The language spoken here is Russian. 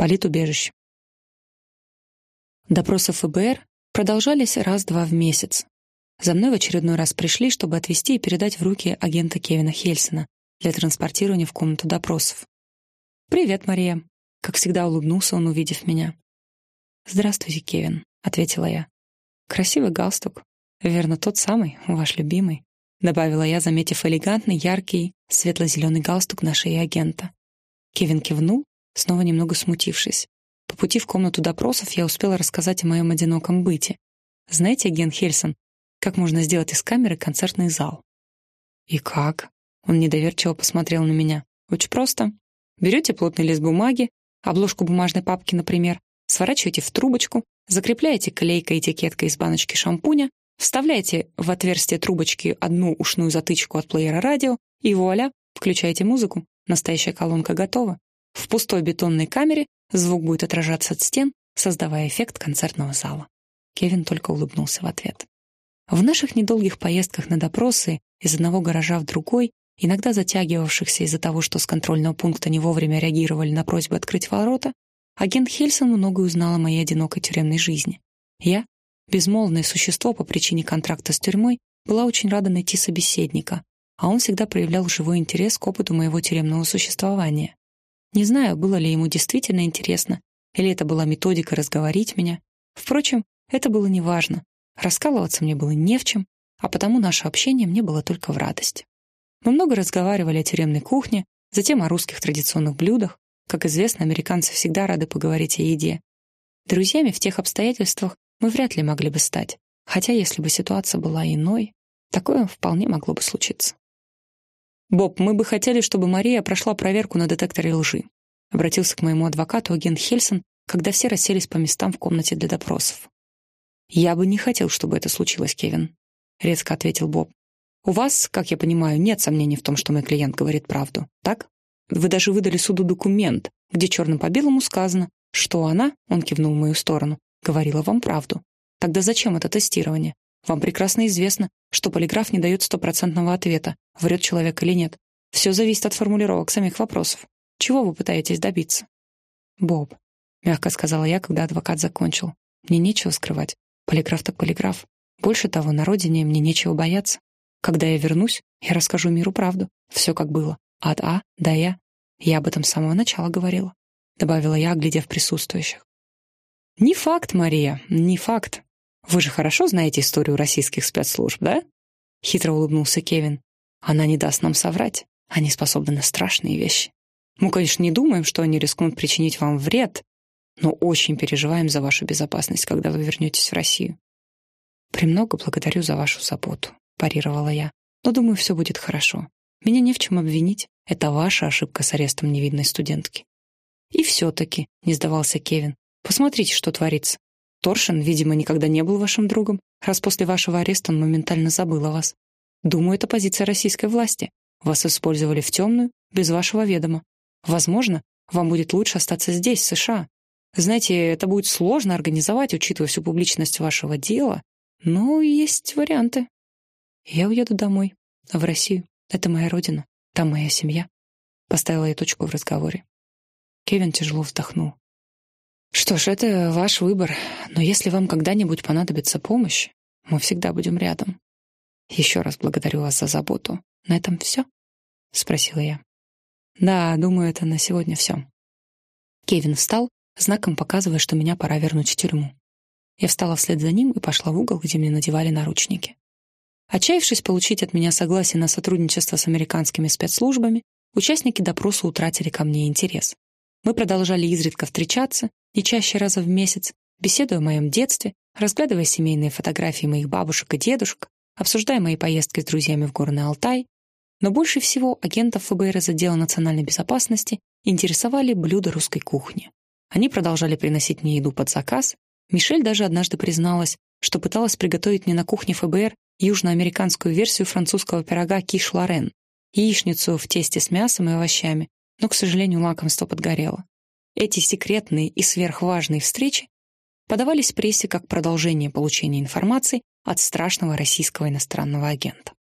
Политубежище. Допросы ФБР продолжались раз-два в месяц. За мной в очередной раз пришли, чтобы отвезти и передать в руки агента Кевина Хельсона для транспортирования в комнату допросов. «Привет, Мария», — как всегда улыбнулся он, увидев меня. «Здравствуйте, Кевин», — ответила я. «Красивый галстук. Верно, тот самый, ваш любимый», — добавила я, заметив элегантный, яркий, светло-зеленый галстук на шее агента. Кевин кивнул, снова немного смутившись. По пути в комнату допросов я успела рассказать о моем одиноком быте. Знаете, агент Хельсон, как можно сделать из камеры концертный зал? И как? Он недоверчиво посмотрел на меня. Очень просто. Берете плотный лист бумаги, обложку бумажной папки, например, сворачиваете в трубочку, закрепляете клейкой этикеткой из баночки шампуня, вставляете в отверстие трубочки одну ушную затычку от плеера радио и вуаля, включаете музыку, настоящая колонка готова. В пустой бетонной камере звук будет отражаться от стен, создавая эффект концертного зала. Кевин только улыбнулся в ответ. В наших недолгих поездках на допросы из одного гаража в другой, иногда затягивавшихся из-за того, что с контрольного пункта не вовремя реагировали на просьбу открыть ворота, агент Хельсон многое узнал о моей одинокой тюремной жизни. Я, безмолвное существо по причине контракта с тюрьмой, была очень рада найти собеседника, а он всегда проявлял живой интерес к опыту моего тюремного существования. Не знаю, было ли ему действительно интересно, или это была методика разговорить меня. Впрочем, это было неважно. Раскалываться мне было не в чем, а потому наше общение мне было только в радость. Мы много разговаривали о тюремной кухне, затем о русских традиционных блюдах. Как известно, американцы всегда рады поговорить о еде. Друзьями в тех обстоятельствах мы вряд ли могли бы стать, хотя если бы ситуация была иной, такое вполне могло бы случиться. «Боб, мы бы хотели, чтобы Мария прошла проверку на детекторе лжи», обратился к моему адвокату агент Хельсон, когда все расселись по местам в комнате для допросов. «Я бы не хотел, чтобы это случилось, Кевин», — резко ответил Боб. «У вас, как я понимаю, нет сомнений в том, что мой клиент говорит правду, так? Вы даже выдали суду документ, где черным по белому сказано, что она, он кивнул в мою сторону, говорила вам правду. Тогда зачем это тестирование? Вам прекрасно известно, что полиграф не дает стопроцентного ответа, врет человек или нет. Все зависит от формулировок самих вопросов. Чего вы пытаетесь добиться? Боб, мягко сказала я, когда адвокат закончил. Мне нечего скрывать. Полиграф так полиграф. Больше того, на родине мне нечего бояться. Когда я вернусь, я расскажу миру правду. Все как было. От А до Я. Я об этом с самого начала говорила. Добавила я, глядя в присутствующих. Не факт, Мария, не факт. Вы же хорошо знаете историю российских спецслужб, да? Хитро улыбнулся Кевин. Она не даст нам соврать. Они способны на страшные вещи. Мы, конечно, не думаем, что они рискнут причинить вам вред, но очень переживаем за вашу безопасность, когда вы вернетесь в Россию. «Премного благодарю за вашу заботу», — парировала я. «Но думаю, все будет хорошо. Меня не в чем обвинить. Это ваша ошибка с арестом невидной студентки». «И все-таки», — не сдавался Кевин, — «посмотрите, что творится. Торшин, видимо, никогда не был вашим другом, раз после вашего ареста он моментально забыл о вас. Думаю, это позиция российской власти. Вас использовали в темную, без вашего ведома. Возможно, вам будет лучше остаться здесь, в США. Знаете, это будет сложно организовать, учитывая всю публичность вашего дела, но есть варианты. Я уеду домой, в Россию. Это моя родина, там моя семья. Поставила я точку в разговоре. Кевин тяжело вздохнул. Что ж, это ваш выбор, но если вам когда-нибудь понадобится помощь, мы всегда будем рядом. Еще раз благодарю вас за заботу. На этом все? Спросила я. Да, думаю, это на сегодня все. Кевин встал, знаком показывая, что меня пора вернуть в тюрьму. Я встала вслед за ним и пошла в угол, где мне надевали наручники. Отчаявшись получить от меня согласие на сотрудничество с американскими спецслужбами, участники допроса утратили ко мне интерес. Мы продолжали изредка встречаться, не чаще раза в месяц, беседуя о моем детстве, разглядывая семейные фотографии моих бабушек и дедушек, обсуждая мои поездки с друзьями в Горный Алтай. Но больше всего агентов ФБР из отдела национальной безопасности интересовали блюда русской кухни. Они продолжали приносить мне еду под заказ. Мишель даже однажды призналась, что пыталась приготовить мне на кухне ФБР южноамериканскую версию французского пирога киш-лорен, яичницу в тесте с мясом и овощами, но, к сожалению, лакомство подгорело. Эти секретные и сверхважные встречи подавались прессе как продолжение получения информации от страшного российского иностранного агента.